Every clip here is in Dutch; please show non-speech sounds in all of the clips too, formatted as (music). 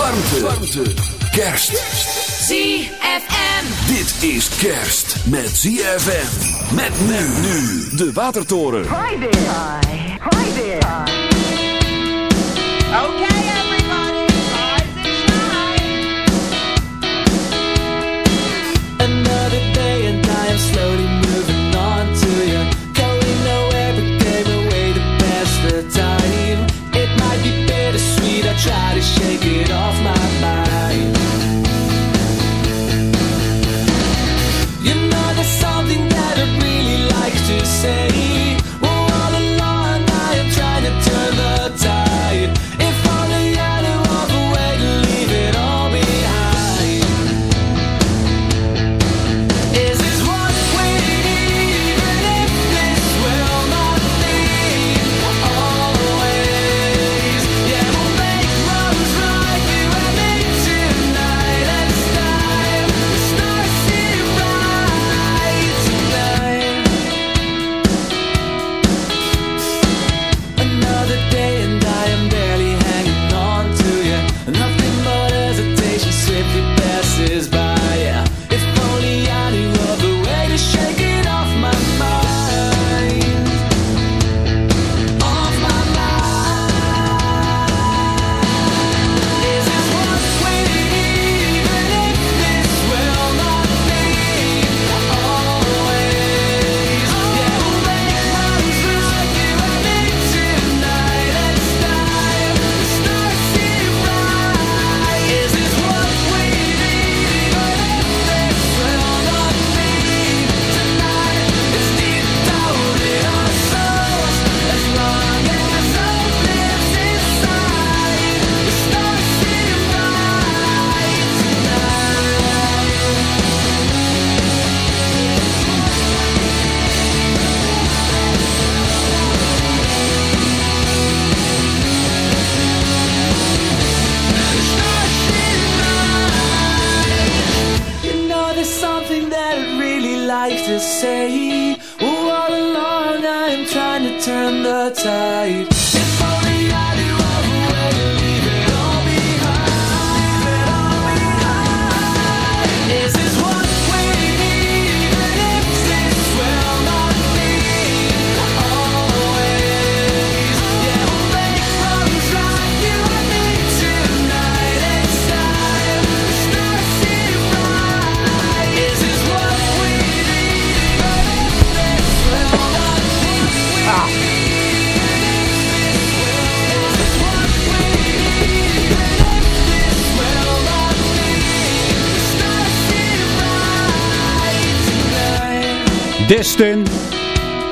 Warmte. Warmte. Kerst. ZFM. Dit is kerst met ZFM. Met nu nu de Watertoren. Hi there. Hi.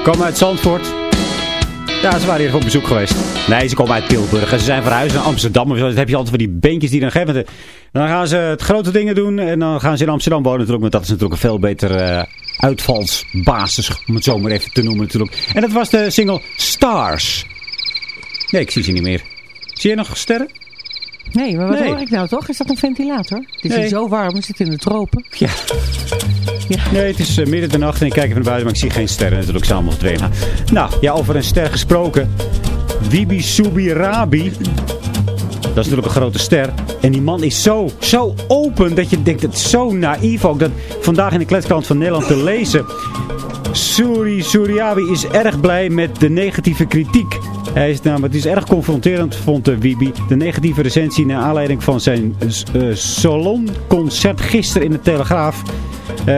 Komen uit Zandvoort. Ja, ze waren hier op bezoek geweest. Nee, ze komen uit Tilburg. En ze zijn verhuisd naar Amsterdam. Dan heb je altijd van die beentjes die dan geven. Dan gaan ze het grote dingen doen. En dan gaan ze in Amsterdam wonen natuurlijk. Want dat is natuurlijk een veel betere eh, uitvalsbasis. Om het zo maar even te noemen natuurlijk. En dat was de single Stars. Nee, ik zie ze niet meer. Zie je nog sterren? Nee, maar wat Nee. hoor ik nou toch? Is dat een ventilator? Het is Nee. hier zo warm, we zitten in de tropen. Ja. Nee, het is eh, midden de nacht en ik kijk even naar buiten, maar ik zie geen sterren. Natuurlijk zijn allemaal verdwenen. Nou, ja, over een ster gesproken. Wibi Subirabi. Dat is natuurlijk een grote ster. En die man is zo, zo open dat je denkt, is zo naïef ook. Dat vandaag in de kletskrant van Nederland te lezen. Suri Suriabi is erg blij met de negatieve kritiek. Hij is namelijk, het is erg confronterend, vond de Wibi. De negatieve recensie naar aanleiding van zijn eh, salonconcert gisteren in de Telegraaf. Eh,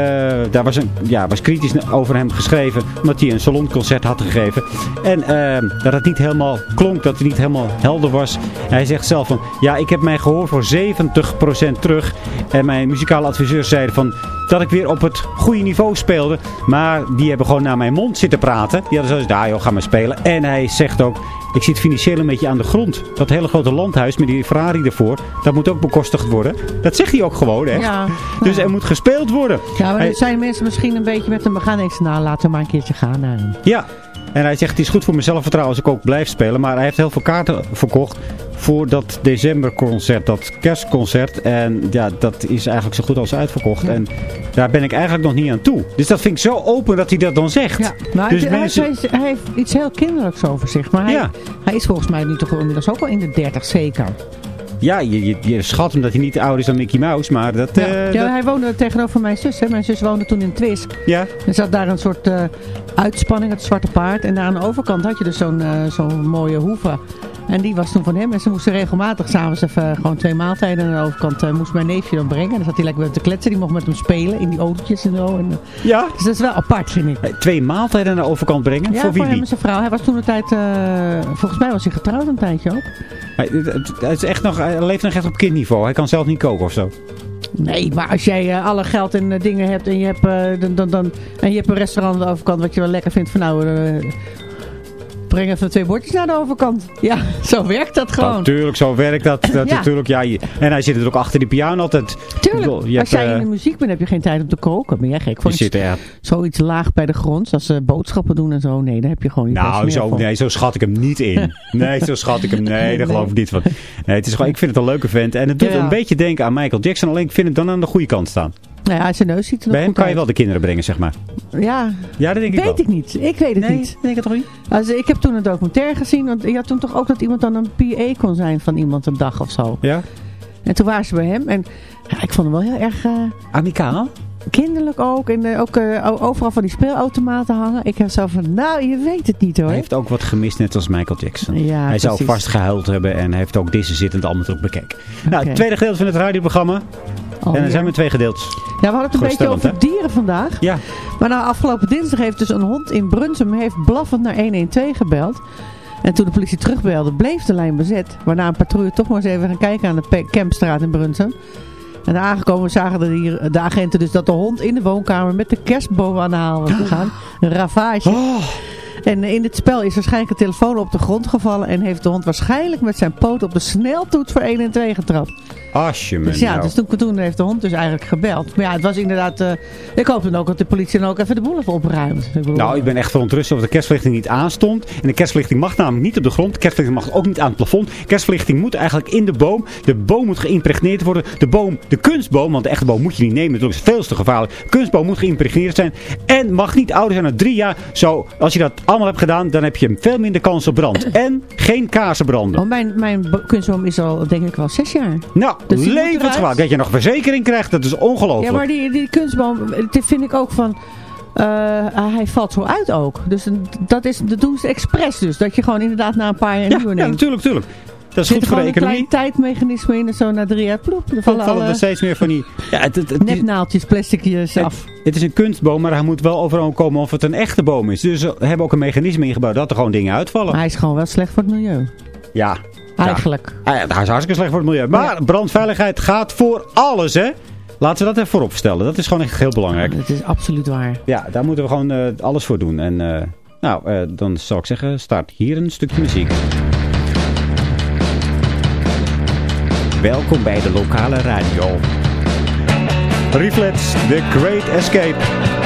daar was, een, ja, was kritisch over hem geschreven, omdat hij een salonconcert had gegeven. En eh, dat het niet helemaal klonk, dat het niet helemaal helder was. Hij zegt zelf van, ja, ik heb mijn gehoor voor 70% terug. En mijn muzikale adviseurs zeiden van, dat ik weer op het goede niveau speelde. Maar die hebben gewoon naar mijn mond zitten praten. Die hadden zoiets, nou joh, ga maar spelen. En hij zegt ook, ik zit financieel een beetje aan de grond. Dat hele grote landhuis met die Ferrari ervoor, dat moet ook bekostigd worden. Dat zegt hij ook gewoon, echt. Ja. Dus Ja. er moet gespeeld worden. Ja, maar dan zijn mensen misschien een beetje met hem, we gaan eens na, laten we maar een keertje gaan naar hem. Ja. En hij zegt, het is goed voor mijn zelfvertrouwen als ik ook blijf spelen. Maar hij heeft heel veel kaarten verkocht voor dat decemberconcert, dat kerstconcert. En ja, dat is eigenlijk zo goed als uitverkocht. En daar ben ik eigenlijk nog niet aan toe. Dus dat vind ik zo open dat hij dat dan zegt. Ja, maar dus hij, mensen... hij, hij heeft iets heel kinderlijks over zich. Maar hij, Ja. hij is volgens mij nu toch inmiddels ook wel in de 30 zeker. Ja, je, je, je schat hem dat hij niet ouder is dan Mickey Mouse. Maar dat... Ja, eh, ja, dat- hij woonde tegenover mijn zus. Hè. Mijn zus woonde toen in Twisk. ja. Er zat daar een soort eh, uitspanning, het Zwarte Paard. En daar aan de overkant had je dus zo'n eh, zo'n mooie hoeve. En die was toen van hem. En ze moesten regelmatig s'avonds even gewoon twee maaltijden aan de overkant. eh, moest mijn neefje dan brengen. En dan zat hij lekker met te kletsen. Die mocht met hem spelen in die autootjes en zo. En, eh, ja. dus dat is wel apart, vind ik. Eh, Twee maaltijden naar de overkant brengen? Ja, voor voor wie? hem en zijn vrouw. Hij was toen een tijd, eh, volgens mij was hij getrouwd een tijdje ook. Hij, het- is echt nog, hij leeft nog echt op kindniveau. Hij kan zelf niet koken of zo. Nee, maar als jij eh, alle geld en eh, dingen hebt en je hebt, eh, dan, dan, dan, en je hebt een restaurant aan de overkant wat je wel lekker vindt van nou, eh, breng even twee bordjes naar de overkant. Ja, zo werkt dat gewoon. Natuurlijk, zo werkt dat. dat Ja. natuurlijk, ja, en hij zit er ook achter die piano altijd. Bedoel, Tuurlijk, als jij eh, in de muziek bent heb je geen tijd om te koken. Ben jij gek je voor zit iets, zoiets laag bij de grond, zoals ze boodschappen doen en zo? Nee, daar heb je gewoon niet nou, zo, nee, zo schat ik hem niet in. (laughs) Nee, zo schat ik hem. Nee, daar geloof ik niet van. Nee, het is gewoon, ik vind het een leuke vent. En het doet Ja. een beetje denken aan Michael Jackson. Alleen ik vind het dan aan de goede kant staan. Nou ja, zijn neus ziet er nog Bij hem goed kan je wel de kinderen brengen, zeg maar. Ja, Ja, dat denk ik wel. weet ik niet. Ik weet het Nee, niet. denk ik toch niet? Also, ik heb toen een documentaire gezien. Want je had toen toch ook dat iemand dan een PA kon zijn van iemand een dag of zo. Ja? En toen waren ze bij hem. En ja, ik vond hem wel heel erg eh, Amicaal? Kinderlijk ook. En ook eh, overal van die speelautomaten hangen. Ik heb zo van, nou, je weet het niet hoor. Hij heeft ook wat gemist, net als Michael Jackson. Ja, hij zou vast gehuild hebben en heeft ook deze zittend allemaal terug bekeken. Nou, het tweede gedeelte van het radioprogramma. En Alweer. er zijn we twee gedeeltes. Ja, we hadden het een beetje over dieren vandaag. Ja, Maar nou, afgelopen dinsdag heeft dus een hond in Brunsum heeft blaffend naar 112 gebeld. En toen de politie terugbelde, bleef de lijn bezet. Waarna een patrouille toch maar eens even gaan kijken aan de Kempstraat in Brunsum. En aangekomen zagen de, hier, de agenten dus dat de hond in de woonkamer met de kerstboom aan de haal was gegaan. Een ravage. Oh. En in dit spel is waarschijnlijk een telefoon op de grond gevallen. En heeft de hond waarschijnlijk met zijn poot op de sneltoets voor 1 en 2 getrapt. Als je me Dus ja, nou... dus toen, toen heeft de hond dus eigenlijk gebeld. Maar ja, het was inderdaad... eh, ik hoop dan ook dat de politie dan ook even de boel heeft. Ik bedoel, Nou, ik ben echt verontrust of de kerstverlichting niet aanstond. En de kerstverlichting mag namelijk niet op de grond. De kerstverlichting mag ook niet aan het plafond. De kerstverlichting moet eigenlijk in de boom. De boom moet geïmpregneerd worden. De boom, de kunstboom, want de echte boom moet je niet nemen. Dat is veel te gevaarlijk. De kunstboom moet geïmpregneerd zijn. En mag niet ouder zijn dan drie jaar. Zo, als je dat allemaal hebt gedaan, dan heb je veel minder kans op brand. En geen kaarsen branden. Oh, mijn, mijn bo- kunstboom is al denk ik wel zes jaar. Nou, Dus die levensgevaarlijk. Dat je nog verzekering krijgt, dat is ongelooflijk. Ja, maar die, die kunstboom, dat vind ik ook van... eh, hij valt zo uit ook. Dus dat, is, dat doen ze expres dus. Dat je gewoon inderdaad na een paar jaar een ja, nieuwe ja, neemt. natuurlijk, natuurlijk. Dat is goed er voor de een economie. klein tijdmechanisme in en zo na drie jaar ploep. Er Dan vallen vallen er steeds meer van die... Ja, het, het, nepnaaltjes, plasticjes af. het is een kunstboom, maar hij moet wel overal komen of het een echte boom is. Dus we hebben ook een mechanisme ingebouwd dat er gewoon dingen uitvallen. Maar hij is gewoon wel slecht voor het milieu. Ja. Eigenlijk. Ja. Ah ja, hij is hartstikke slecht voor het milieu. Maar brandveiligheid gaat voor alles, hè. Laten we dat even voorop stellen. Dat is gewoon echt heel belangrijk. Dat is absoluut waar. Ja, daar moeten we gewoon eh, alles voor doen. En eh, nou, eh, dan zou ik zeggen, start hier een stukje muziek. Welkom bij de lokale radio. Reflex, The Great Escape.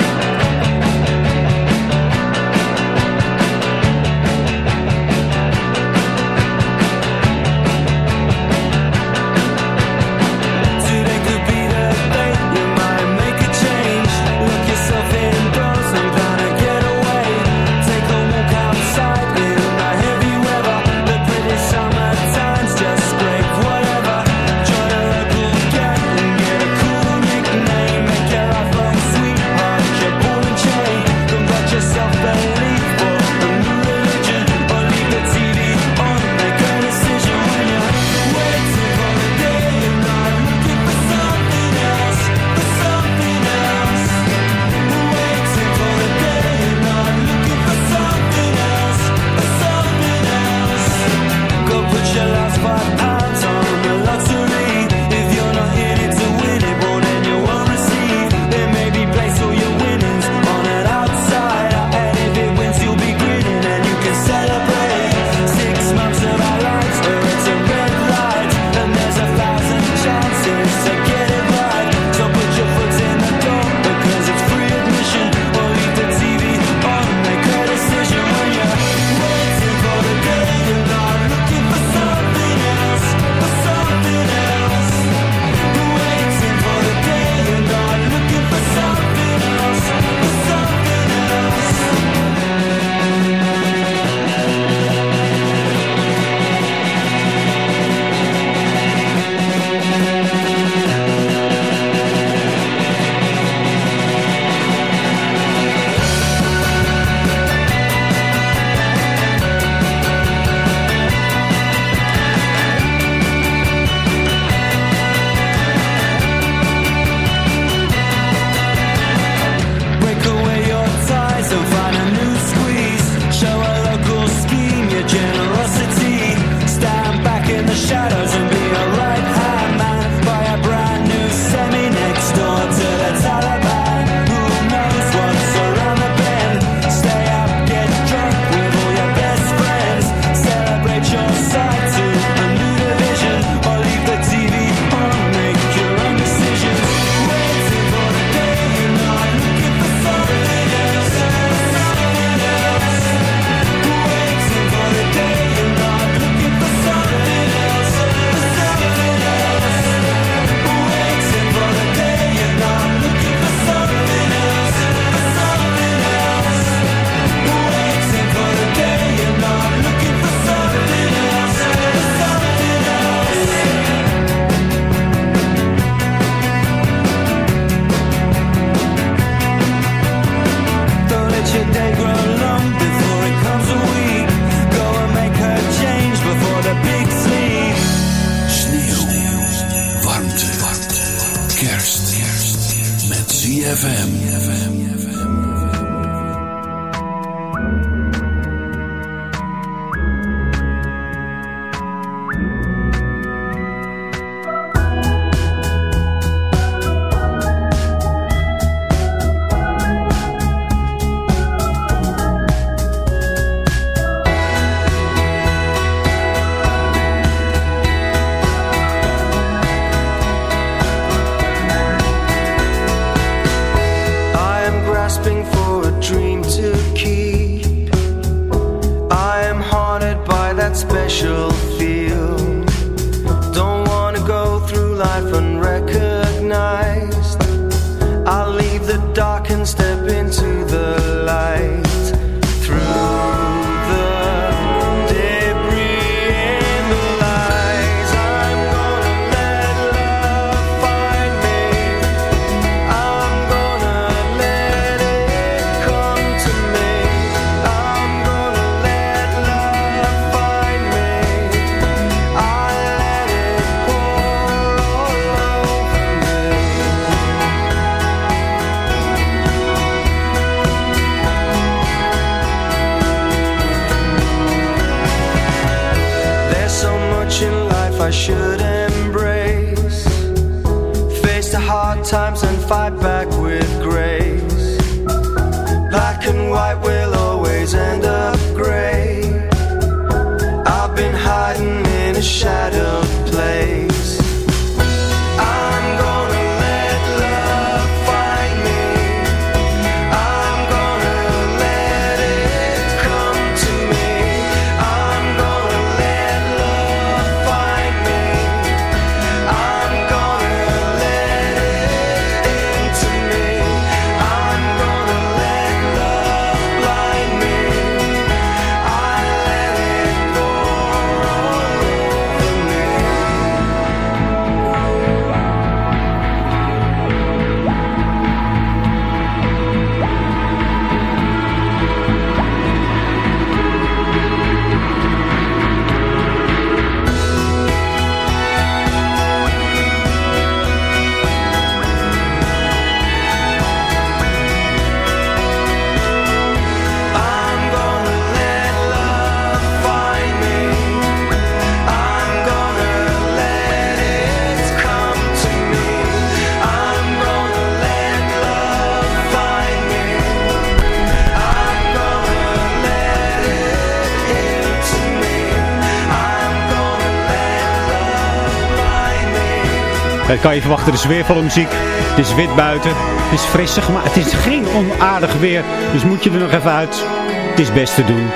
Dat kan je verwachten, de sfeervolle muziek. Het is wit buiten. Het is frissig, maar het is geen onaardig weer. Dus moet je er nog even uit. Het is best te doen.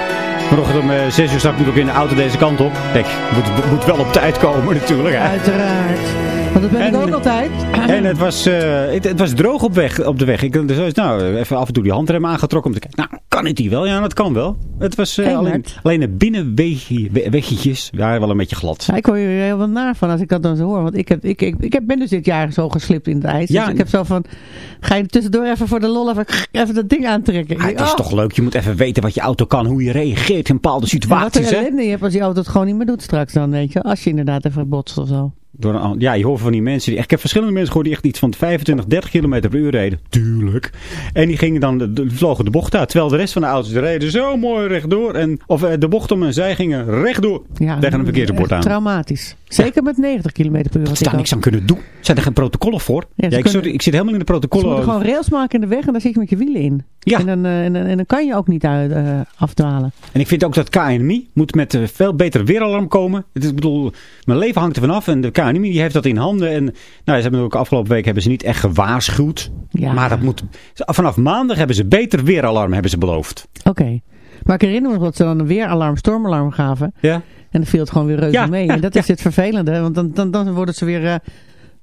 Vanochtend om 6 uur zat ik ook in de auto deze kant op. Kijk, moet, moet wel op tijd komen natuurlijk. Hè. Uiteraard. Want dat ben ik ook altijd. En het was, eh, het, het was droog op, weg, op de weg. Ik dus nou, even af en toe die handrem aangetrokken om te kijken. Kan het hier wel? Ja, dat kan wel. Het was eh, alleen, alleen de binnenweggetjes waren wel een beetje glad. Ja, ik hoor je er heel wat naar van als ik dat dan zo hoor. Want ik, heb, ik, ik, ik heb, ben dus dit jaar zo geslipt in het ijs. Ja. Dus ik heb zo van, ga je tussendoor even voor de lol even, even dat ding aantrekken. Maar denk, het is oh, toch leuk, je moet even weten wat je auto kan, hoe je reageert in bepaalde Wat een situaties. Hè? ellende je hebt als die auto het gewoon niet meer doet straks dan, weet je. Als je inderdaad even botst of zo. Door een, ja, je hoort van die mensen. Die, ik heb verschillende mensen gehoord die echt iets van 25, 30 km per uur reden. Tuurlijk. En die gingen dan, de, vlogen de bocht uit. Terwijl de rest van de auto's reden zo mooi rechtdoor. En, of eh, de bocht om en zij gingen rechtdoor Ja, tegen een verkeersbord aan. Traumatisch. Zeker met 90 km per uur. Wat staat ik niks aan kunnen doen. Zijn er geen protocollen voor? Ja, Ja, ze ik, kunnen- sorry, ik zit helemaal in de Ze protocollen. moeten gewoon rails maken in de weg en daar zit je met je wielen in. Ja. En, dan, eh, en, en dan kan je ook niet uit, eh, afdwalen. En ik vind ook dat KNMI moet met eh, veel beter weeralarm komen. Het is, ik bedoel, mijn leven hangt er vanaf en de KNMI die heeft dat in handen. En nou, ze hebben ook afgelopen week hebben ze niet echt gewaarschuwd. Ja. Maar dat moet, vanaf maandag hebben ze beter weeralarm, hebben ze beloofd. Oké. Maar ik herinner me dat ze dan een weeralarm, stormalarm gaven. Ja? En dan viel het gewoon weer reuze Ja, mee. En dat ja. is het vervelende. Want dan, dan, dan worden ze weer eh,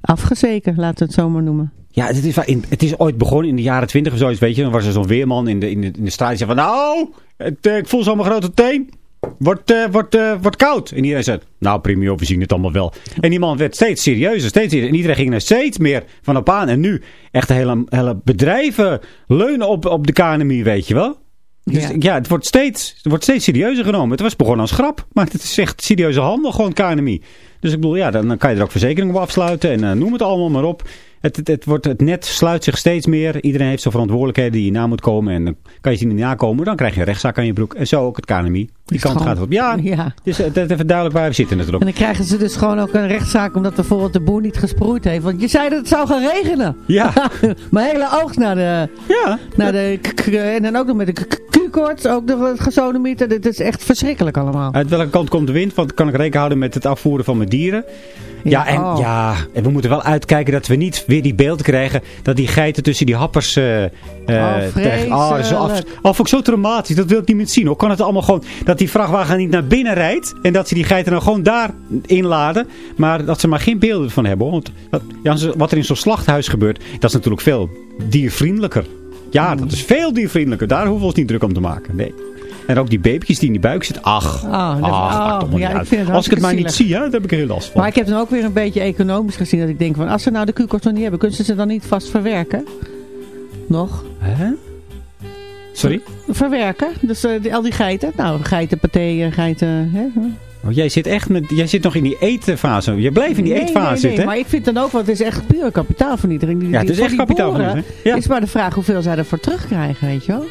afgezeken, laten we het zo maar noemen. Ja, het is, het is ooit begonnen in de jaren twintig of zoiets, weet je. Dan was er zo'n weerman in de, in de, in de straat die zei van... Nou, het, eh, ik voel zo'n grote teen. Wordt, eh, wordt, eh, wordt koud. En iedereen zei, nou prima, we zien het allemaal wel. En die man werd steeds serieuzer, steeds serieuzer. En iedereen ging er steeds meer van op aan. En nu, echt hele, hele bedrijven leunen op, op de KNMI, weet je wel. Dus Ja. ja, het, wordt steeds, het wordt steeds serieuzer genomen. Het was begonnen als grap, maar het is echt serieuze handel, gewoon KNMI. Dus ik bedoel, ja, dan, dan kan je er ook verzekeringen op afsluiten en noem het allemaal maar op. Het, het, het, wordt, het net sluit zich steeds meer. Iedereen heeft zijn verantwoordelijkheden die je na moet komen. En dan kan je ze niet nakomen, dan krijg je een rechtszaak aan je broek. En zo ook het KNMI. Die kant gaat op. Ja, Ja. Dus het is even duidelijk waar we zitten natuurlijk. En dan krijgen ze dus gewoon ook een rechtszaak omdat bijvoorbeeld de boer niet gesproeid heeft. Want je zei dat het zou gaan regenen. Ja, (laughs) Mijn hele oogst naar de... ja. Naar de en dan ook nog met de Q-koorts, ook de gesodemieter. Dit is echt verschrikkelijk allemaal. Uit welke kant komt de wind? Want kan ik rekening houden met het afvoeren van mijn dieren? Ja, en, oh. ja, en we moeten wel uitkijken dat we niet weer die beelden krijgen dat die geiten tussen die happers... terecht- oh, dat is zo af, vond ik zo traumatisch. Dat wil ik niet meer zien. Hoe kan het allemaal gewoon dat die vrachtwagen niet naar binnen rijdt en dat ze die geiten dan gewoon daar inladen, maar dat ze maar geen beelden van hebben. Want dat, ja, wat er in zo'n slachthuis gebeurt, dat is natuurlijk veel diervriendelijker. Ja, dat is veel diervriendelijker. Daar hoeven we ons niet druk om te maken. Nee. En ook die babytjes die in die buik zitten. Ach, Oh, dat- ach, oh, ja, ik het Als ik het maar niet zie, hè, dan heb ik er heel last van. Maar ik heb dan ook weer een beetje economisch gezien dat ik denk van als ze nou de Q-kosten niet hebben, kunnen ze ze dan niet vast verwerken? Nog? Hè? Sorry? Verwerken? Dus eh, die- al die geiten? Nou, geitenpaté, geiten... Hè? Oh, jij zit echt met, jij zit nog in die eetfase. Je blijft in die nee, eetfase nee, nee, zitten. hè? maar ik vind dan ook, want het is echt pure kapitaalvernietiging. Die, Ja, het is echt kapitaalvernietiging, boeren ja. is maar de vraag hoeveel zij ervoor terugkrijgen, weet je wel?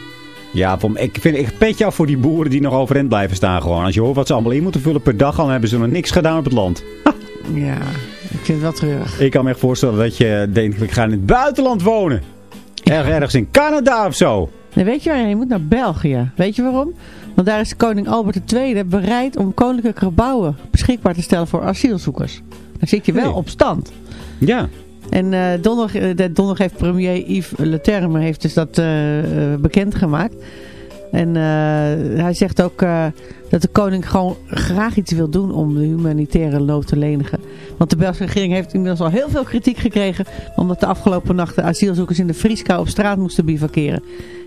Ja, ik vind echt petje af voor die boeren die nog overeind blijven staan gewoon. Als je hoort wat ze allemaal in moeten vullen per dag, al hebben ze nog niks gedaan op het land. Ja, ik vind het wel treurig. Ik kan me echt voorstellen dat je denkt, ik ga in het buitenland wonen. Erg ergens in Canada of zo. Nee, weet je waar je moet? Naar België. Weet je waarom? Want daar is koning Albert II bereid om koninklijke gebouwen beschikbaar te stellen voor asielzoekers. Dan zit je wel Nee. op stand. Ja. En eh donderdag, eh, de- donderdag heeft premier Yves Le Terme heeft dus dat eh, eh, bekendgemaakt. En eh, hij zegt ook eh, dat de koning gewoon graag iets wil doen om de humanitaire nood te lenigen. Want de Belgische regering heeft inmiddels al heel veel kritiek gekregen. Omdat de afgelopen nacht de asielzoekers in de vrieskou op straat moesten bivakeren.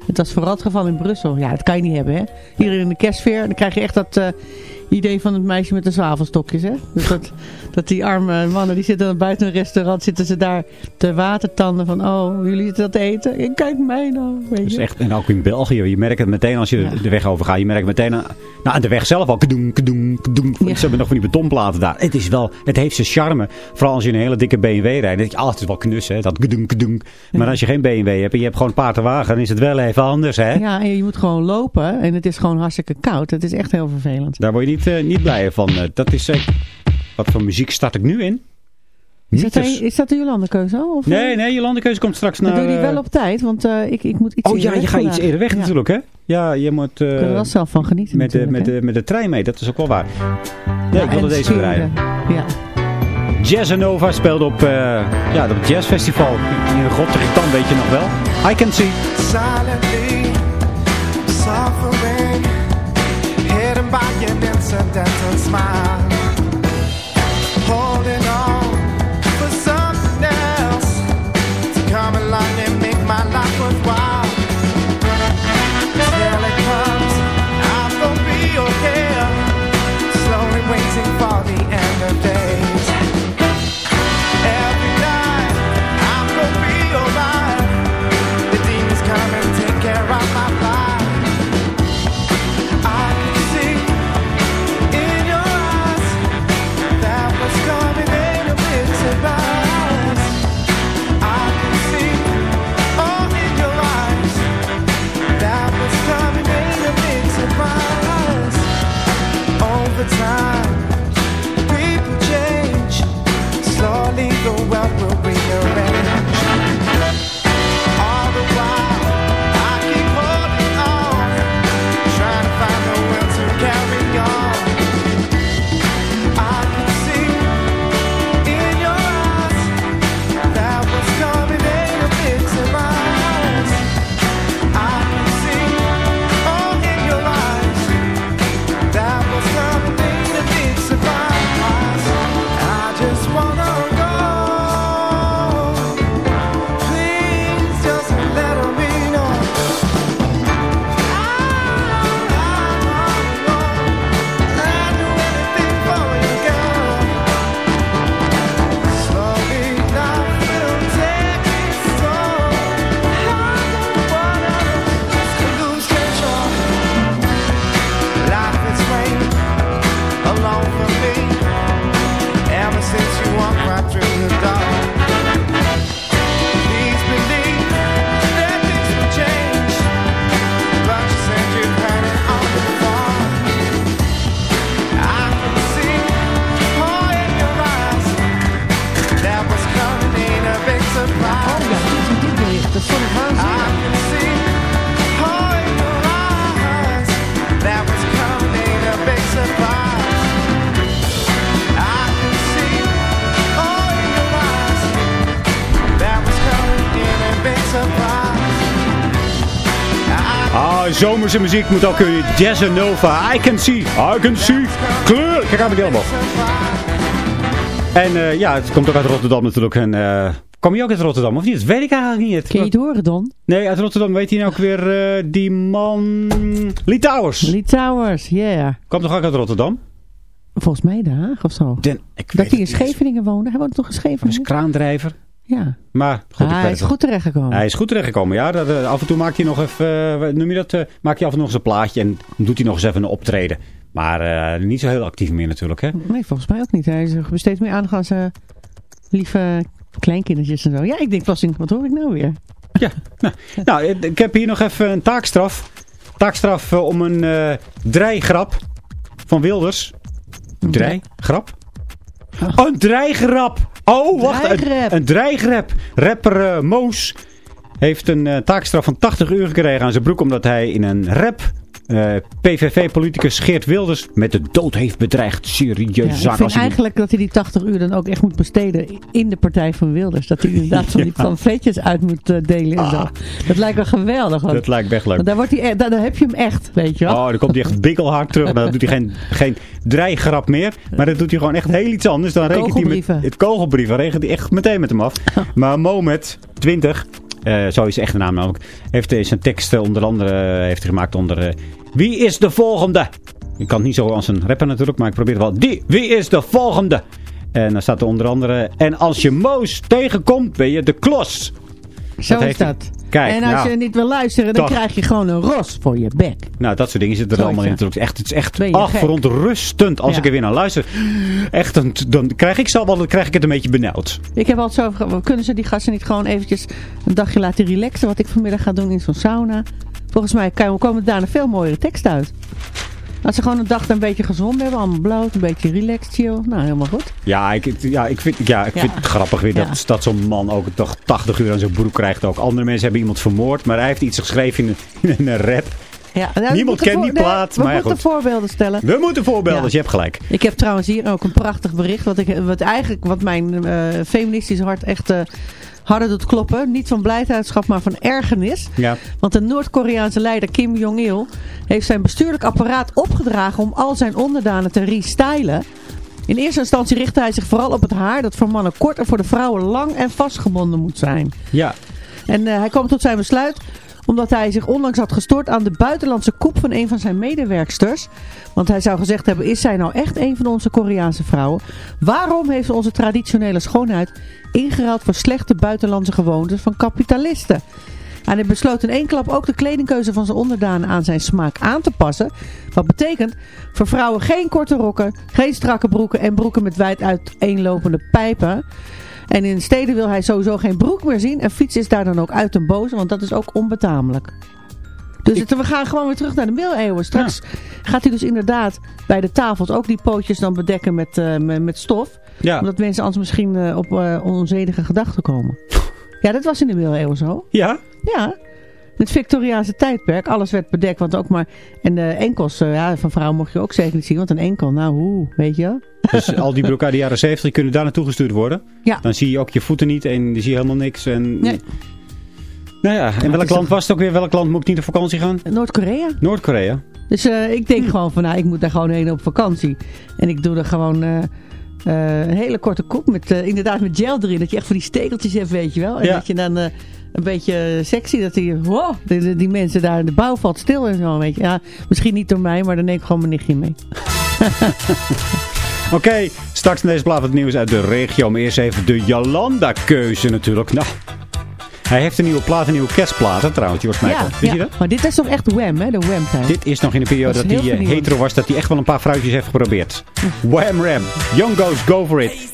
Het was vooral het geval in Brussel. Ja, dat kan je niet hebben hè. Hier in de kerstsfeer, dan krijg je echt dat eh, idee van het meisje met de zwavelstokjes hè. Dus dat, dat die arme mannen die zitten dan buiten een restaurant, zitten ze daar te watertanden van oh, jullie zitten dat te eten. En kijk mij nou, weet Dus je. echt, en ook in België, je merkt het meteen als je Ja. de, weg overgaat. Je merkt meteen aan, nou, aan de weg zelf al. Kadoem, kadoem, kadoem. Ja. Ze hebben nog van die betonplaten daar. Het is wel, het heeft zijn charme. Vooral als je een hele dikke BMW rijdt. Dan denk je, ah, het is wel knus, hè. Dat kadoem, kadoem. Maar als je geen BMW hebt en je hebt gewoon een paardenwagen, dan is het wel even anders, hè. Ja, en je moet gewoon lopen en het is gewoon hartstikke koud. Het is echt heel vervelend. Daar word je niet, eh, niet blij van. Eh, dat is zeker... Wat voor muziek start ik nu in? Is dat, de, is dat de Jolande-keuze al? Of, Nee, nee, Jolande Keuze komt straks naar... doe je die eh, wel op tijd, want eh, ik, ik moet iets Oh ja, je gaat iets eerder weg Ja. natuurlijk, hè? Ja, je moet... eh, kan er wel zelf van genieten met, de, met, de, met de trein mee, dat is ook wel waar. Nee, hè. ik wilde deze rijden. Ja. Jazz Nova speelde op, eh ja, op het jazzfestival in Rotterdam, weet je nog wel. I Can See. silently transcendental smile. Zomerse muziek moet ook kunnen. Jazz Nova. I can see. I can see. Kleur. Kijk aan die allemaal. En eh, ja, het komt ook uit Rotterdam natuurlijk. En, eh, kom je ook uit Rotterdam of niet? Dat weet ik eigenlijk niet. Kun je het horen, Don? Nee, uit Rotterdam weet hij nou ook weer eh, die man... Lee Towers. Lee Towers, yeah. Komt toch ook uit Rotterdam? Volgens mij Den Haag of zo. Den, ik dat hij in. Scheveningen woonde. Hij woont toch in Hij Scheveningen? kraandrijver. Ja. Maar goed, Ah, hij is goed terechtgekomen. Hij is goed terechtgekomen, ja. Dat, eh, af en toe maakt hij nog even, eh, noem je dat, eh, maakt hij af en toe nog eens een plaatje en doet hij nog eens even een optreden. Maar niet zo heel actief meer natuurlijk, hè. Nee, volgens mij ook niet. Hij is er besteedt meer aandacht aan zijn lieve kleinkinderdjes en zo. Ja, ik denk in- wat hoor ik nou weer? Ja, (laughs) nou, nou, ik heb hier nog even een taakstraf. Taakstraf om een eh dreiggrap van Wilders. Dreiggrap? Oh, (laughs) een dreiggrap! Oh, wacht. Een, Dreigrap. een dreigrap. Rapper eh, Moos heeft een eh, taakstraf van 80 uur gekregen aan zijn broek... omdat hij in een rap eh, PVV-politicus Geert Wilders met de dood heeft bedreigd. Serieus Ja, ik vind als hij- eigenlijk dat hij die 80 uur dan ook echt moet besteden in de partij van Wilders. Dat hij inderdaad (laughs) van die pamfletjes uit moet eh, delen en zo. Dat lijkt wel geweldig. Want, Dat lijkt echt leuk. want daar, wordt hij, echt- daar, daar heb je hem echt, weet je wel. Oh, dan komt hij echt (laughs) bikkelhard terug. Maar dan doet hij geen, geen dreiggrap meer. Maar dan doet hij gewoon echt heel iets anders. Dan rekent hij met het kogelbrief. Dan rekent hij echt meteen met hem af. Maar Mohamed, 20, eh zo is zijn echte naam namelijk. Heeft zijn tekst onder andere heeft gemaakt onder... wie is de volgende? Ik kan het niet zo als een rapper natuurlijk. Maar ik probeer het wel. Die, wie is de volgende? En dan staat er onder andere... En als je Moos tegenkomt, ben je de klos. zo dat is dat. Kijk, en als nou. je niet wil luisteren, dan Toch. krijg je gewoon een ros voor je bek. Nou, dat soort dingen zitten er is allemaal in. het. natuurlijk. Echt, het is echt ach, verontrustend als Ja. ik er weer naar luister. Echt, dan, dan krijg ik zelf dan krijg ik het een beetje benauwd. Ik heb altijd zo kunnen ze die gasten niet gewoon eventjes een dagje laten relaxen? Wat ik vanmiddag ga doen in zo'n sauna. Volgens mij komen daar een veel mooiere tekst uit. Als ze gewoon een dag een beetje gezond hebben, allemaal bloot, een beetje relaxed, chill. Nou, helemaal goed. Ja, ik, ja, ik, vind, ja, ik Ja. vind het grappig weer dat, Ja. dat zo'n man ook toch 80 uur aan zijn broek krijgt. Ook andere mensen hebben iemand vermoord, maar hij heeft iets geschreven in een, in een rap. Ja, nou, we Niemand kent die nee, plaat, we maar ja, moeten goed. voorbeelden stellen. We moeten voorbeelden, Ja. dus je hebt gelijk. Ik heb trouwens hier ook een prachtig bericht. Wat, ik, wat eigenlijk wat mijn eh feministisch hart echt eh, harder doet kloppen. Niet van blijdheidschap, maar van ergernis. Ja. Want de Noord-Koreaanse leider Kim Jong-il heeft zijn bestuurlijk apparaat opgedragen om al zijn onderdanen te restylen. In eerste instantie richtte hij zich vooral op het haar dat voor mannen kort en voor de vrouwen lang en vastgebonden moet zijn. Ja. En eh, hij kwam tot zijn besluit omdat hij zich onlangs had gestoord aan de buitenlandse koep van een van zijn medewerksters. Want hij zou gezegd hebben, is zij nou echt een van onze Koreaanse vrouwen? Waarom heeft ze onze traditionele schoonheid ingeruild voor slechte buitenlandse gewoontes van kapitalisten? En hij besloot in één klap ook de kledingkeuze van zijn onderdanen aan zijn smaak aan te passen. Wat betekent voor vrouwen geen korte rokken, geen strakke broeken en broeken met wijd uiteenlopende pijpen. En in steden wil hij sowieso geen broek meer zien. En fiets is daar dan ook uit en boze, want dat is ook onbetamelijk. Dus het- we gaan gewoon weer terug naar de middeleeuwen. Straks gaat hij dus inderdaad bij de tafels ook die pootjes dan bedekken met, eh, met, stof. Ja. Omdat mensen anders misschien eh, op eh, onzedige gedachten komen. Ja, dat was in de middeleeuwen zo. Ja? Ja. Het Victoriaanse tijdperk, alles werd bedekt, want ook maar... En de enkels eh, ja, van vrouwen mocht je ook zeker niet zien, want een enkel, nou hoe, weet je? (laughs) Dus al die broeken uit de jaren 70 kunnen daar naartoe gestuurd worden. Ja. Dan zie je ook je voeten niet en dan zie je helemaal niks. En... Nee. Nou ja, en welk land was het ook weer? Welk land moet ik niet op vakantie gaan? Noord-Korea. Noord-Korea. Dus eh, ik denk gewoon van, nou, ik moet daar gewoon heen op vakantie. En ik doe er gewoon eh, eh, een hele korte kop met, eh, inderdaad met gel erin. Dat je echt voor die stekeltjes hebt, weet je wel. En Ja. dat je dan eh, een beetje sexy, dat die, wow, die, die- mensen daar, de bouw valt stil en zo, weet je. Ja, misschien niet door mij, maar dan neem ik gewoon mijn nichtje mee. (laughs) Oké, straks in deze plaat het nieuws uit de regio. Maar eerst even de Jolanda-keuze natuurlijk. Nou, hij heeft een nieuwe plaat, een nieuwe kerstplaat hè, trouwens, George Michael. Wist je dat? Maar dit is toch echt Wham, hè? De Wham-tijd. Dit is nog in de periode Dat hij eh, hetero was, dat hij echt wel een paar fruitjes heeft geprobeerd. Wham Ram, Young Goes, go for it.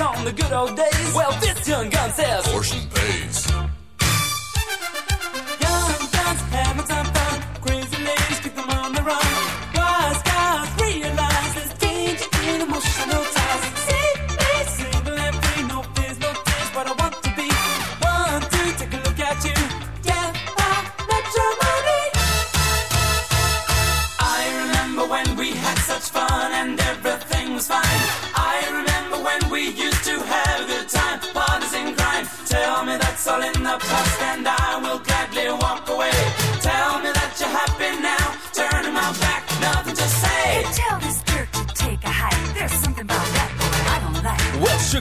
On the good old days, well, this young gun says, Portion pays.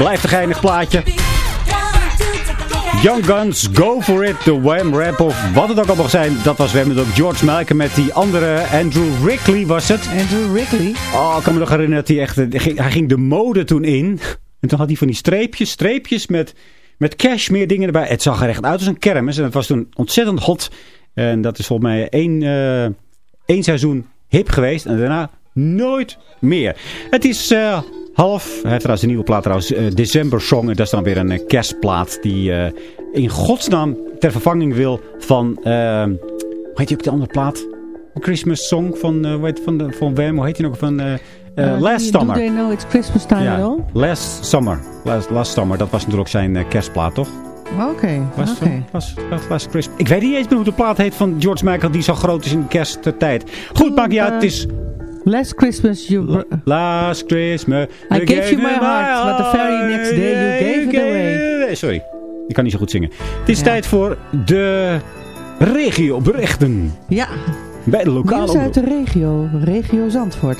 Blijft een geinig plaatje. Young Guns, Go For It, de Wham Rap of wat het ook allemaal zijn. Dat was Wham met ook George Michael met die andere Andrew Rickley was het. Andrew Wrigley. Oh, ik kan me nog herinneren dat hij echt, hij ging de mode toen in. En toen had hij van die streepjes, streepjes met, met cashmere dingen erbij. Het zag er echt uit als een kermis en het was toen ontzettend hot. En dat is volgens mij één, eh, één seizoen hip geweest en daarna nooit meer. Het is eh, half, hij heeft trouwens een nieuwe plaat trouwens, eh, December Song. En dat is dan weer een eh, kerstplaat die eh, in godsnaam ter vervanging wil van, hoe heet die ook de andere plaat? Christmas Song van, hoe heet, van, de, van Wham, hoe heet die nog? Van Uh, Last do Summer. they know it's Christmas time all? Last Summer. Last, last Summer, dat was natuurlijk zijn kerstplaat, toch? Oké, Was, was, was, was Christmas. Ik weet niet eens meer hoe de plaat heet van George Michael die zo groot is in de kersttijd. Goed, maakt niet uit. Het is Last Christmas you... Last Christmas. I gave you my heart, but the very next day you gave it away. Sorry, ik kan niet zo goed zingen. Het is tijd voor de regioberichten. Ja, Bij de lokale nieuws uit de regio, regio Zandvoort.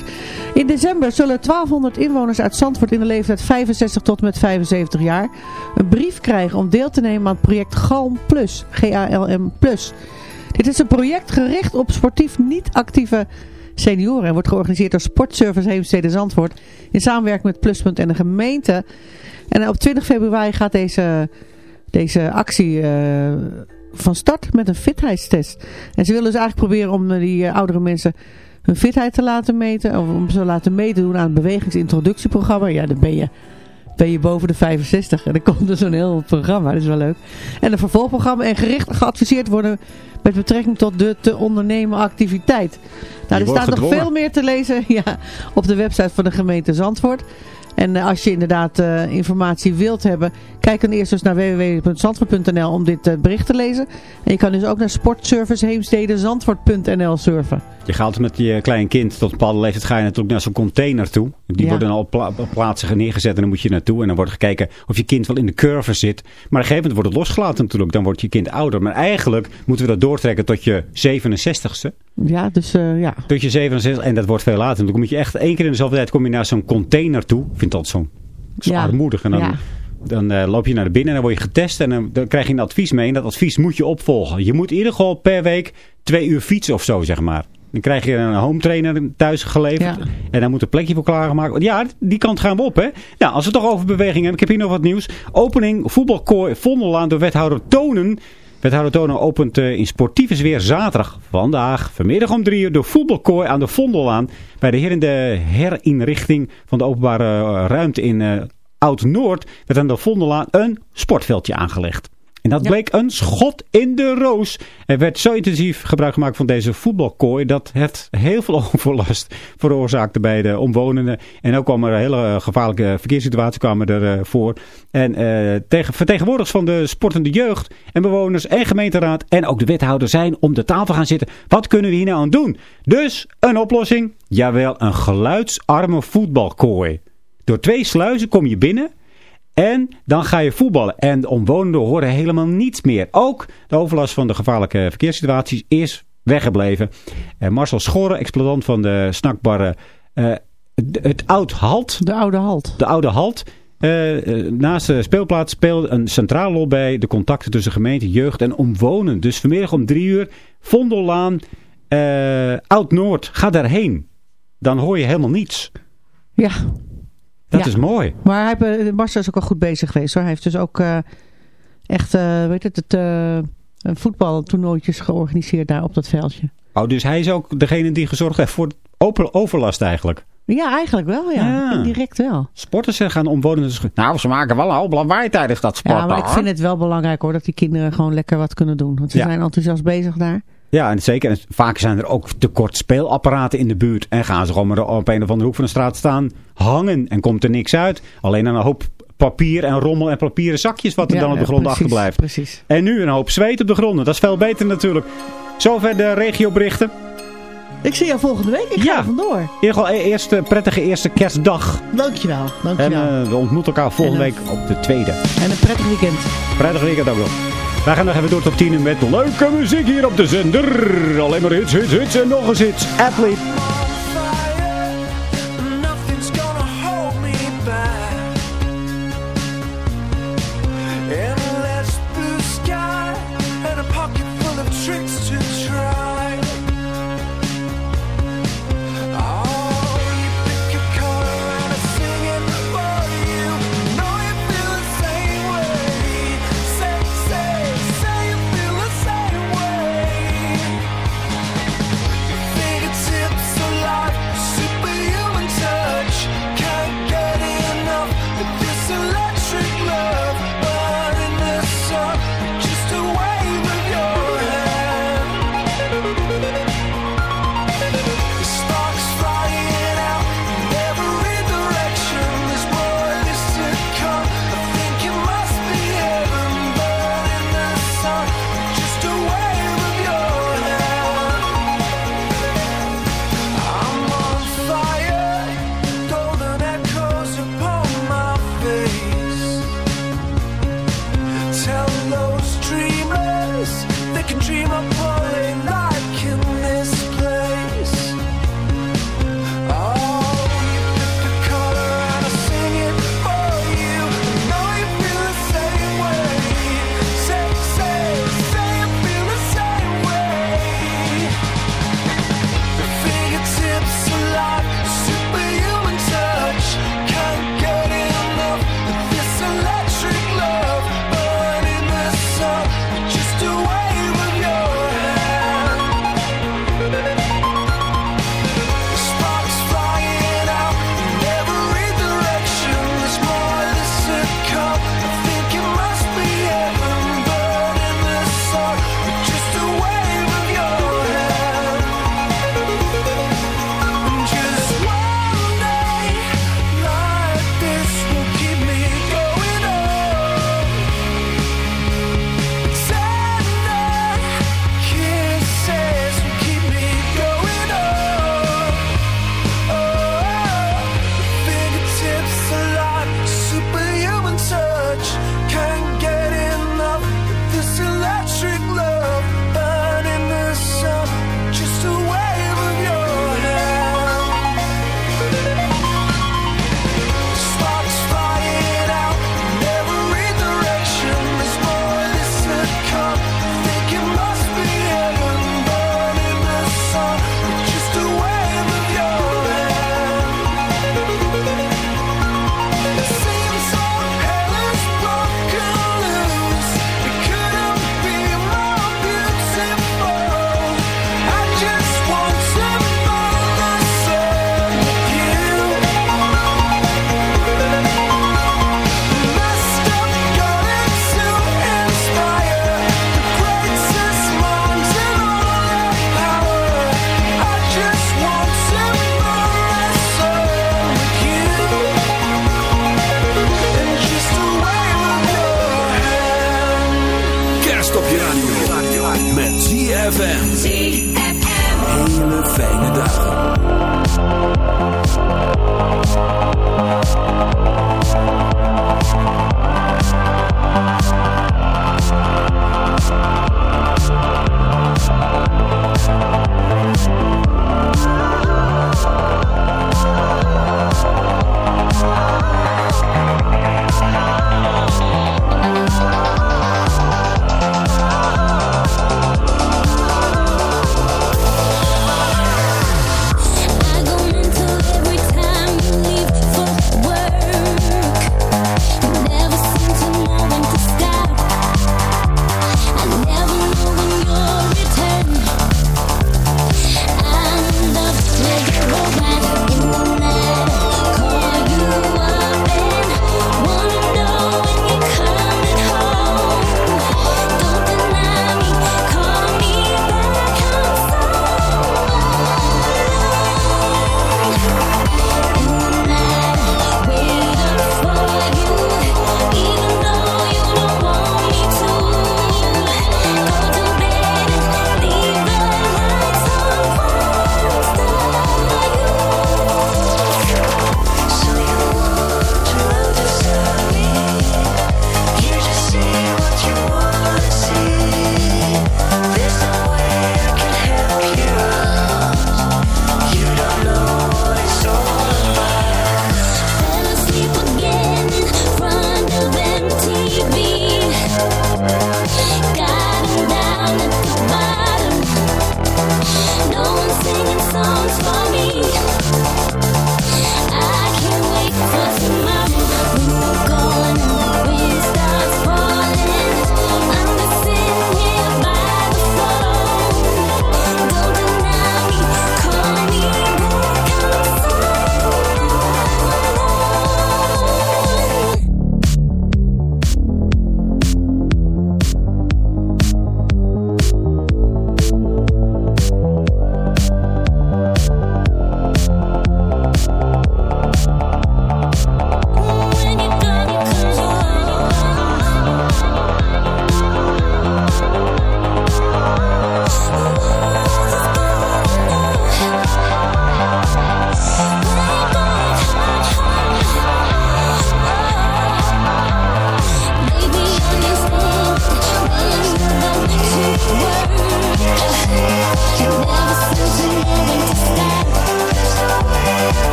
In december zullen 1200 inwoners uit Zandvoort in de leeftijd 65 tot met 75 jaar een brief krijgen om deel te nemen aan het project GALM Plus. G-A-L-M Plus. Dit is een project gericht op sportief niet actieve senioren en wordt georganiseerd door Sportservice Heemstede Zandvoort in samenwerking met Pluspunt en de gemeente. En op 20 februari gaat deze, deze actie eh, van start met een fitheidstest. En ze willen dus eigenlijk proberen om eh, die eh, oudere mensen hun fitheid te laten meten. Of om ze te laten meedoen aan het bewegingsintroductieprogramma. Ja, dan ben je, ben je boven de 65. En dan (laughs) komt er zo'n heel programma. Dat is wel leuk. En een vervolgprogramma en gericht geadviseerd worden met betrekking tot de te ondernemen activiteit. Nou, er staat nog veel meer te lezen (laughs) ja, op de website van de gemeente Zandvoort. En eh, als je inderdaad eh, informatie wilt hebben, kijk dan eerst eens naar www.zandvoort.nl om dit eh, bericht te lezen. En je kan dus ook naar sportserviceheemstedenzandvoort.nl surfen. Je gaat met je klein kind tot een bepaalde leeftijd ga je natuurlijk naar zo'n container toe. Die Ja. worden al op, pla op plaatsen neergezet en dan moet je naartoe. En dan wordt gekeken of je kind wel in de curve zit. Maar op een gegeven moment wordt het losgelaten natuurlijk. Dan wordt je kind ouder. Maar eigenlijk moeten we dat doortrekken tot je 67ste. Ja, dus eh, ja. Tot je 67 en dat wordt veel later. Dan moet je echt één keer in de zoveel tijd kom je naar zo'n container toe. Ik vind dat zo'n zo Ja. armoedig. En dan, Ja. dan eh, loop je naar binnen en dan word je getest. En dan, dan krijg je een advies mee. En dat advies moet je opvolgen. Je moet in ieder geval per week twee uur fietsen of zo, zeg maar. Dan krijg je een home trainer thuis geleverd. Ja. En dan moet een plekje voor klaargemaakt worden. Ja, die kant gaan we op, hè. Nou, als we het toch over beweging hebben. Ik heb hier nog wat nieuws. Opening voetbalkooi Vondellaan door wethouder Tonen. Wethouder Tonen opent eh, in sportieve sfeer zaterdag vandaag vanmiddag om drie uur de voetbalkooi aan de Vondellaan. Bij de heer in de herinrichting van de openbare eh, ruimte in eh, Oud-Noord werd aan de Vondellaan een sportveldje aangelegd. En dat Ja. bleek een schot in de roos. Er werd zo intensief gebruik gemaakt van deze voetbalkooi dat het heel veel (laughs) overlast veroorzaakte bij de omwonenden. En ook kwam er een hele eh, gevaarlijke verkeerssituatie kwamen er, eh, voor. En eh, tegen, vertegenwoordigers van de sportende jeugd en bewoners en gemeenteraad en ook de wethouder zijn om de tafel gaan zitten. Wat kunnen we hier nou aan doen? Dus een oplossing. Jawel, een geluidsarme voetbalkooi. Door twee sluizen kom je binnen en dan ga je voetballen. En de omwonenden horen helemaal niets meer. Ook de overlast van de gevaarlijke verkeerssituaties is weggebleven. En Marcel Schorre, exploitant van de snackbar eh, het, het Oud Halt. De oude halt. De oude halt. eh, eh, naast de speelplaats speelde een centrale rol bij de contacten tussen gemeente, jeugd en omwonenden. Dus vanmiddag om drie uur, Vondellaan, eh, Oud-Noord. Ga daarheen. Dan hoor je helemaal niets. Ja, Dat Ja. is mooi. maar hij, eh, Marcel is ook al goed bezig geweest hoor. Hij heeft dus ook eh, echt, eh, weet het, het voetbaltoernooitjes georganiseerd daar op dat veldje. Oh, dus hij is ook degene die gezorgd heeft voor open overlast eigenlijk. Ja, eigenlijk wel ja. Ja. Indirect wel. Sporters gaan omwonenden... dus- Nou, ze maken wel een hoop lawaai tijdens dat sporten. Ja, maar ik vind het wel belangrijk hoor dat die kinderen gewoon lekker wat kunnen doen. Want ze Ja. zijn enthousiast bezig daar. Ja, en zeker. En vaak zijn er ook tekort speelapparaten in de buurt. En gaan ze gewoon maar op een of andere hoek van de straat staan hangen. En komt er niks uit. Alleen een hoop papier en rommel en papieren zakjes wat er Ja, dan op de grond precies, achterblijft. Precies. En nu een hoop zweet op de grond. Dat is veel beter natuurlijk. Zover de regioberichten. Ik zie jou volgende week. Ik Ja. ga vandoor. In ieder geval e- eerste prettige eerste kerstdag. Dankjewel. En Dankjewel. eh, we ontmoeten elkaar volgende En week op de tweede. en een prettig weekend. Vrijdag weekend ook nog. Wij gaan nog even door tot 10 uur met leuke muziek hier op de zender. Alleen maar hits, hits, hits en nog eens hits. Athlete.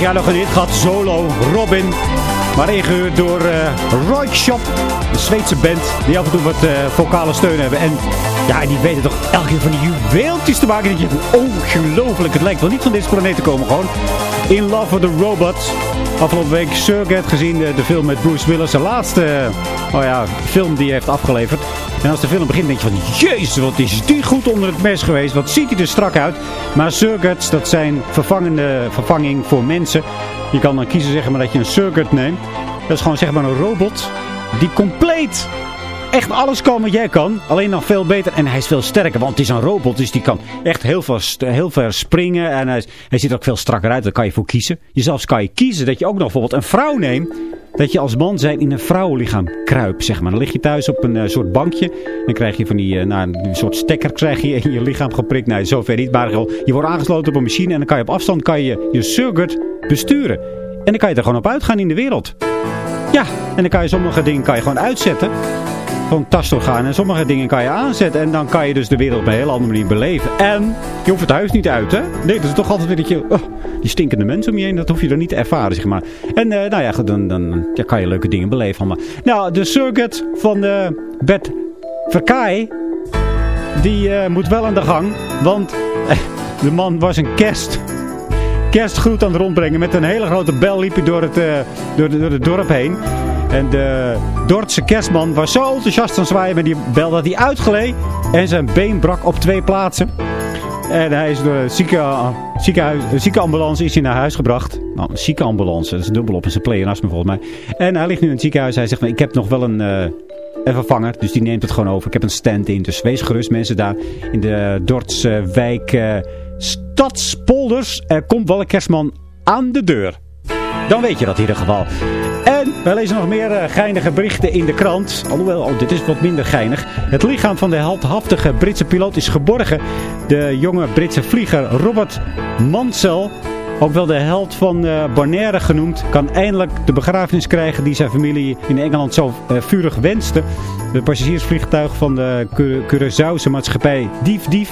Vorig jaar nog een gehad. Solo, Robin. Maar ingehuurd door uh, Roy Shop. Een Zweedse band die af en toe wat uh, vocale steun hebben. En ja, die weten toch elke keer van die juweeltjes te maken. Dat je ongelooflijk. Het lijkt wel niet van deze planeet te komen gewoon. In Love with the Robots. Afgelopen week Circuit gezien. De, de film met Bruce Willis. De laatste oh ja, film die hij heeft afgeleverd. En als de film begint denk je van... Jezus, wat is die goed onder het mes geweest. Wat ziet hij er strak uit. Maar circuits, dat zijn vervangende vervanging voor mensen. Je kan dan kiezen zeggen maar dat je een circuit neemt. Dat is gewoon zeg maar een robot die compleet echt alles kan wat jij kan. Alleen nog veel beter. En hij is veel sterker, want het is een robot. Dus die kan echt heel, veel, heel ver springen. En hij, hij ziet er ook veel strakker uit. Daar kan je voor kiezen. Je zelfs kan je kiezen dat je ook nog bijvoorbeeld een vrouw neemt. Dat je als man zijn in een vrouwenlichaam kruipt, zeg maar. Dan lig je thuis op een uh, soort bankje. Dan krijg je van die, uh, nou, een soort stekker krijg je in je lichaam geprikt. Nee, zover niet. Maar je wordt aangesloten op een machine. En dan kan je op afstand kan je, je besturen. En dan kan je er gewoon op uitgaan in de wereld. Ja, en dan kan je sommige dingen kan je gewoon uitzetten gewoon tastorgaan. En sommige dingen kan je aanzetten. En dan kan je dus de wereld op een hele andere manier beleven. En je hoeft het huis niet uit, hè? Nee, dat is toch altijd weer dat je... Oh, die stinkende mensen om je heen, dat hoef je dan niet te ervaren, zeg maar. En uh, nou ja, dan, dan kan je leuke dingen beleven allemaal. Nou, de circuit van uh, Bert Verkaai... Die uh, moet wel aan de gang. Want de man was een kerst kerstgroet aan het rondbrengen. Met een hele grote bel liep hij door het, door, de, door het dorp heen. En de Dordtse kerstman was zo enthousiast aan zwaaien met die bel dat hij uitgleed. En zijn been brak op twee plaatsen. En hij is door een zieke, ziekenhuis, ziekenambulance is hij naar huis gebracht. Nou, een ziekenambulance, dat is dubbel op in zijn pleonasme volgens mij. En hij ligt nu in het ziekenhuis. Hij zegt, ik heb nog wel een, uh, een vervanger, dus die neemt het gewoon over. Ik heb een stand in, dus wees gerust mensen daar in de Dordtse wijk uh, Stadspolders. Er komt wel een kerstman aan de deur. Dan weet je dat in ieder geval. En wij lezen nog meer uh, geinige berichten in de krant. Alhoewel, oh, dit is wat minder geinig. Het lichaam van de heldhaftige Britse piloot is geborgen. De jonge Britse vlieger Robert Mansell, ook wel de held van uh, Bonaire genoemd, kan eindelijk de begrafenis krijgen die zijn familie in Engeland zo uh, vurig wenste. De passagiersvliegtuig van de Curaçaose maatschappij Dief Dief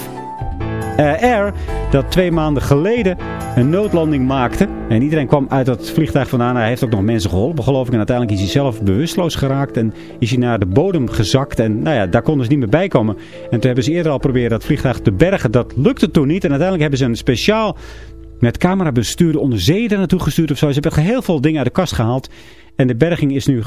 Air dat twee maanden geleden een noodlanding maakte. En iedereen kwam uit dat vliegtuig vandaan. Hij heeft ook nog mensen geholpen geloof ik. En uiteindelijk is hij zelf bewusteloos geraakt. En is hij naar de bodem gezakt. En nou ja, daar konden ze niet meer bij komen. En toen hebben ze eerder al proberen dat vliegtuig te bergen. Dat lukte toen niet. En uiteindelijk hebben ze een speciaal met camerabestuurde onderzee er naartoe gestuurd of zo. Ze hebben heel veel dingen uit de kast gehaald. En de berging is nu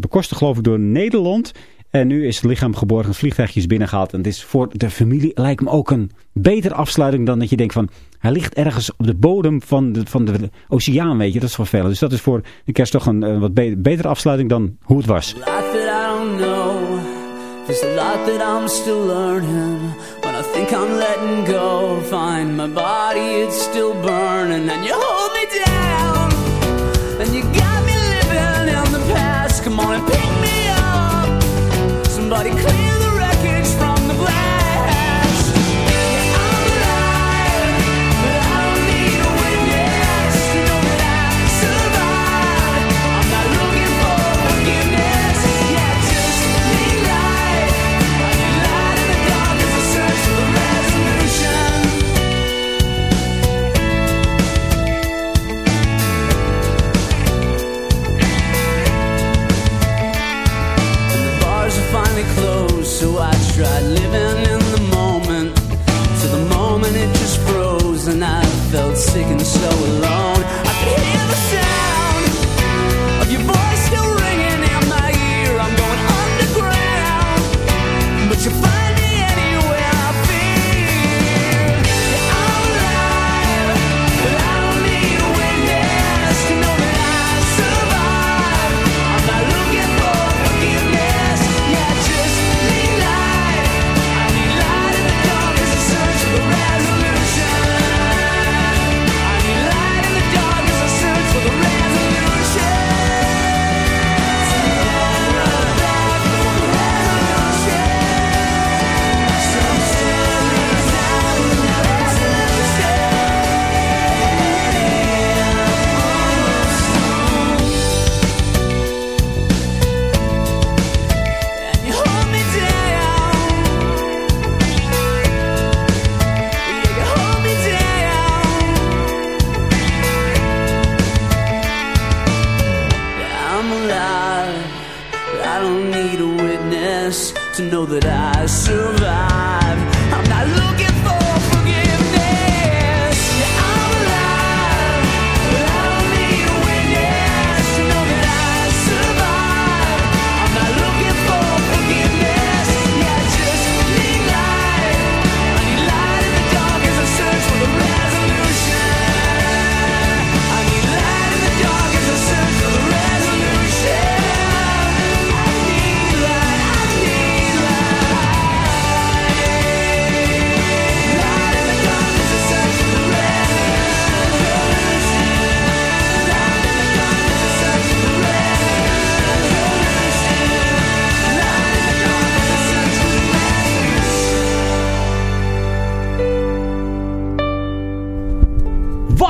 bekostigd geloof ik door Nederland. En nu is het lichaam geborgen, het vliegtuigje is binnengehaald. En het is voor de familie lijkt me ook een betere afsluiting dan dat je denkt van... Hij ligt ergens op de bodem van de, van de oceaan, weet je. Dat is vervelend. Dus dat is voor de kerst toch een, een wat be betere afsluiting dan hoe het was. There's a lot that I'm still learning When I think I'm letting go Find my body, it's still burning And you hold me down And you got me living in the past Come on and pick somebody clean. close, so I tried living.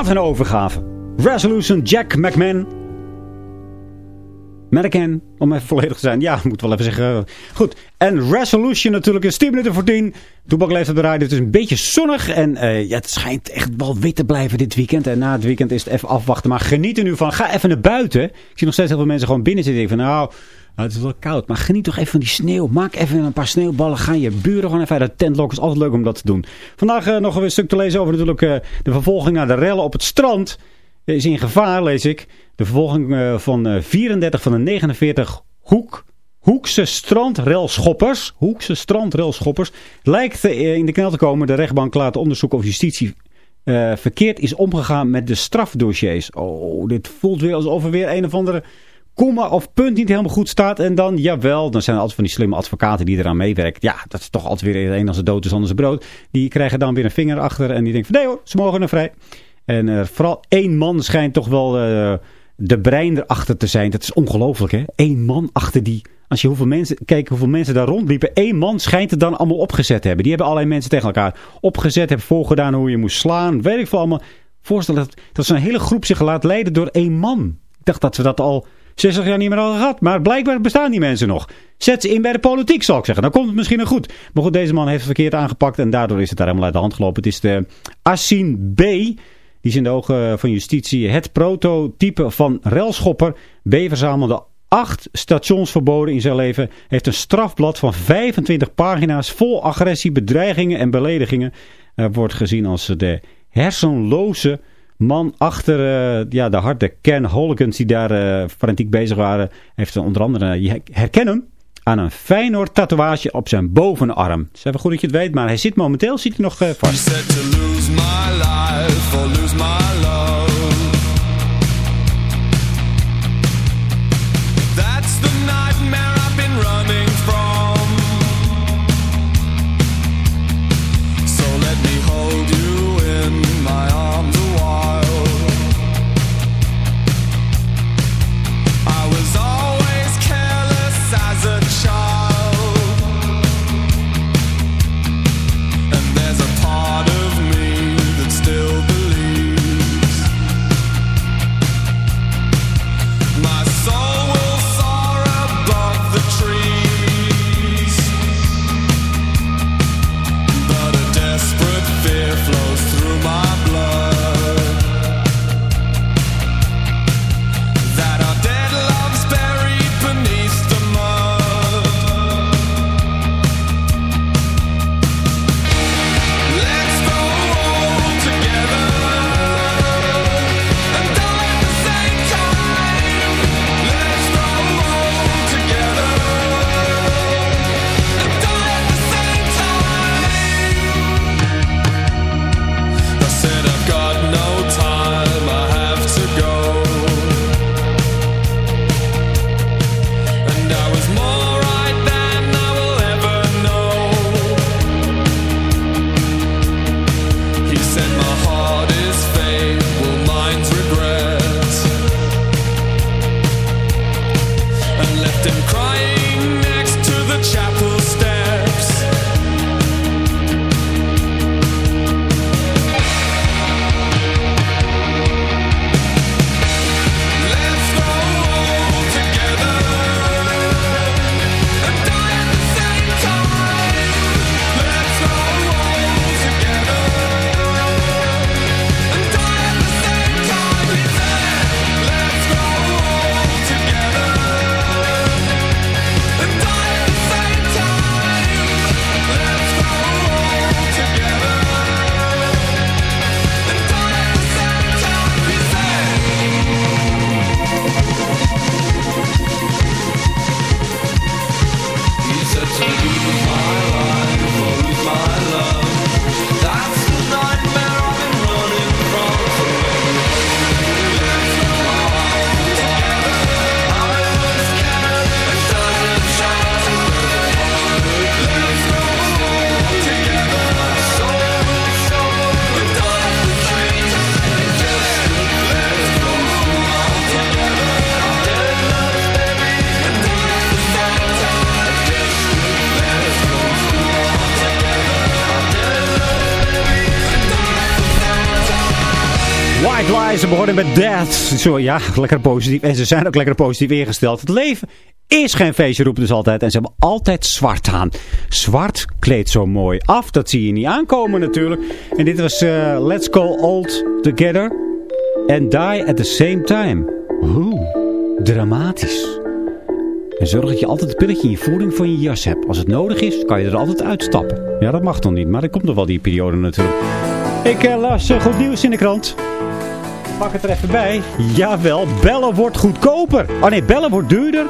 Wat een overgave. Resolution Jack McMahon. Mannequin, om even volledig te zijn. Ja, ik moet wel even zeggen. Goed. En Resolution natuurlijk is 10 minuten voor 10. Toebak leeft op de. Het is een beetje zonnig. En eh, ja, het schijnt echt wel wit te blijven dit weekend. En na het weekend is het even afwachten. Maar geniet er nu van. Ga even naar buiten. Ik zie nog steeds heel veel mensen gewoon binnen zitten. Van, nou, nou, het is wel koud. Maar geniet toch even van die sneeuw. Maak even een paar sneeuwballen. Ga je buren gewoon even uit de tent lokken. is altijd leuk om dat te doen. Vandaag eh, nog een stuk te lezen over natuurlijk eh, de vervolging naar de rellen op het strand. Is in gevaar, lees ik. De vervolging eh, van eh, 34 van de 49 hoek, Hoekse strandrailschoppers. Hoekse strandrailschoppers. Lijkt eh, in de knel te komen. De rechtbank laat onderzoeken of justitie eh, verkeerd is omgegaan met de strafdossiers. Oh, dit voelt weer alsof er weer een of andere komma of punt niet helemaal goed staat. En dan, jawel, dan zijn er altijd van die slimme advocaten die eraan meewerken. Ja, dat is toch altijd weer een als het dood is, anders brood. Die krijgen dan weer een vinger achter en die denken van nee hoor, ze mogen er vrij. En vooral één man schijnt toch wel eh, de brein erachter te zijn. Dat is ongelooflijk hè. Eén man achter die... Als je hoeveel mensen, kijkt hoeveel mensen daar rondliepen. één man schijnt het dan allemaal opgezet te hebben. Die hebben allerlei mensen tegen elkaar opgezet. Hebben voorgedaan hoe je moest slaan. Weet ik veel allemaal. Voorstel dat, dat zo'n hele groep zich laat leiden door één man. Ik dacht dat we dat al 60 jaar niet meer hadden gehad. Maar blijkbaar bestaan die mensen nog. Zet ze in bij de politiek, zal ik zeggen. Dan komt het misschien nog goed. Maar goed, deze man heeft het verkeerd aangepakt. En daardoor is het daar helemaal uit de hand gelopen. Het is de Asin B. Die is in de ogen van justitie het prototype van relschopper. B verzamelde acht stationsverboden in zijn leven. Heeft een strafblad van 25 pagina's vol agressie, bedreigingen en beledigingen. Hij wordt gezien als de hersenloze man achter eh, ja, de harde Ken Hooligans die daar fanatiek bezig waren. Heeft onder andere, je herkent hem aan een Feyenoord tatoeage op zijn bovenarm. Het is goed dat je het weet, maar hij zit momenteel zit hij nog eh, vast. Met Death. Zo, ja, lekker positief. En ze zijn ook lekker positief ingesteld. Het leven is geen feestje, roepen dus altijd. En ze hebben altijd zwart aan. Zwart kleedt zo mooi af. Dat zie je niet aankomen natuurlijk. En dit was eh, Let's Go Old Together. And Die at the Same Time. Oeh, dramatisch. En zorg dat je altijd het pilletje in je voeding van je jas hebt. Als het nodig is, kan je er altijd uitstappen. Ja, dat mag dan niet, maar dat komt nog wel die periode natuurlijk. Ik eh, las eh, goed nieuws in de krant. Pak het er even bij. Jawel, bellen wordt goedkoper. Oh nee, bellen wordt duurder.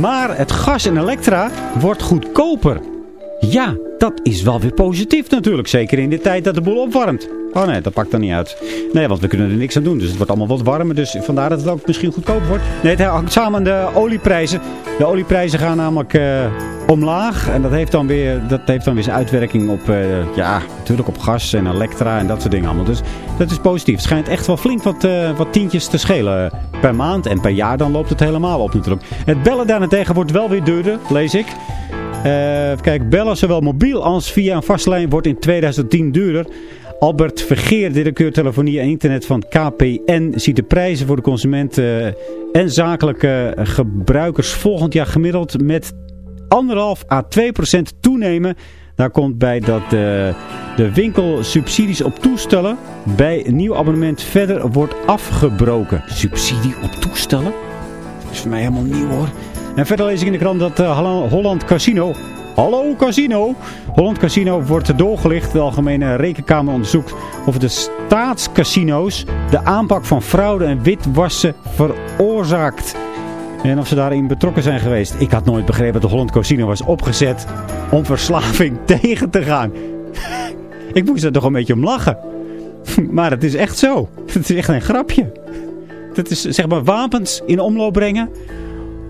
Maar het gas en elektra wordt goedkoper. Ja, dat is wel weer positief natuurlijk. Zeker in de tijd dat de boel opwarmt. Oh nee, dat pakt dan niet uit. Nee, want we kunnen er niks aan doen. Dus het wordt allemaal wat warmer. Dus vandaar dat het ook misschien goedkoper wordt. Nee, het hangt samen aan de olieprijzen. De olieprijzen gaan namelijk eh, omlaag. En dat heeft, dan weer, dat heeft dan weer zijn uitwerking op, eh, ja, natuurlijk op gas en elektra en dat soort dingen allemaal. Dus dat is positief. Het schijnt echt wel flink wat, eh, wat tientjes te schelen per maand. En per jaar dan loopt het helemaal op natuurlijk. Het bellen daarentegen wordt wel weer duurder, lees ik. Eh, kijken, bellen zowel mobiel als via een vastlijn wordt in 2010 duurder. Albert Vergeer, directeur telefonie en internet van KPN, ziet de prijzen voor de consument eh, en zakelijke gebruikers volgend jaar gemiddeld met 1,5 à 2 procent toenemen. Daar komt bij dat de, de winkelsubsidies op toestellen bij een nieuw abonnement verder wordt afgebroken. Subsidie op toestellen? Dat is voor mij helemaal nieuw hoor. En verder lees ik in de krant dat eh, Holland Casino... Hallo Casino! Holland Casino wordt doorgelicht. De Algemene Rekenkamer onderzoekt of de staatscasino's de aanpak van fraude en witwassen veroorzaakt. En of ze daarin betrokken zijn geweest. Ik had nooit begrepen dat de Holland Casino was opgezet om verslaving (laughs) tegen te gaan. (laughs) ik moest er toch een beetje om lachen. (laughs) Maar het is echt zo. Het is echt een grapje. Dat is zeg maar wapens in omloop brengen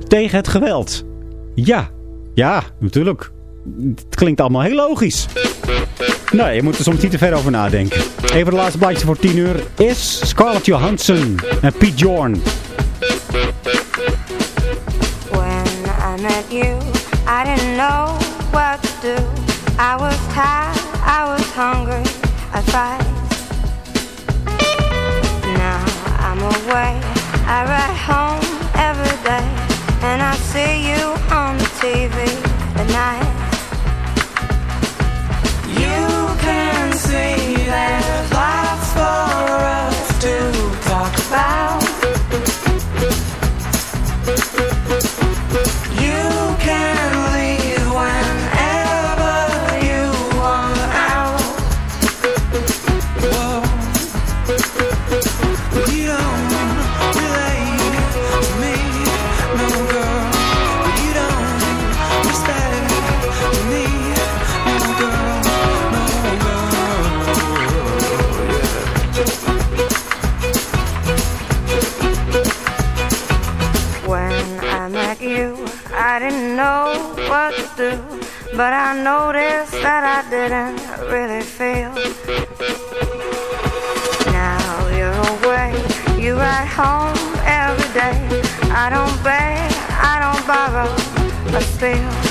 tegen het geweld. Ja, ja, natuurlijk. Het klinkt allemaal heel logisch. Nee, je moet er soms niet te ver over nadenken. Even het laatste blaadje voor 10 uur is Scarlett Johansson en Pete Jorn. Met you, I didn't know what to do. I was tired, I was hungry, I fight. Now I'm away, I ride home every day, and I see you on the TV at night. But I noticed that I didn't really feel. Now you're away, you ride home every day. I don't beg, I don't borrow, but still.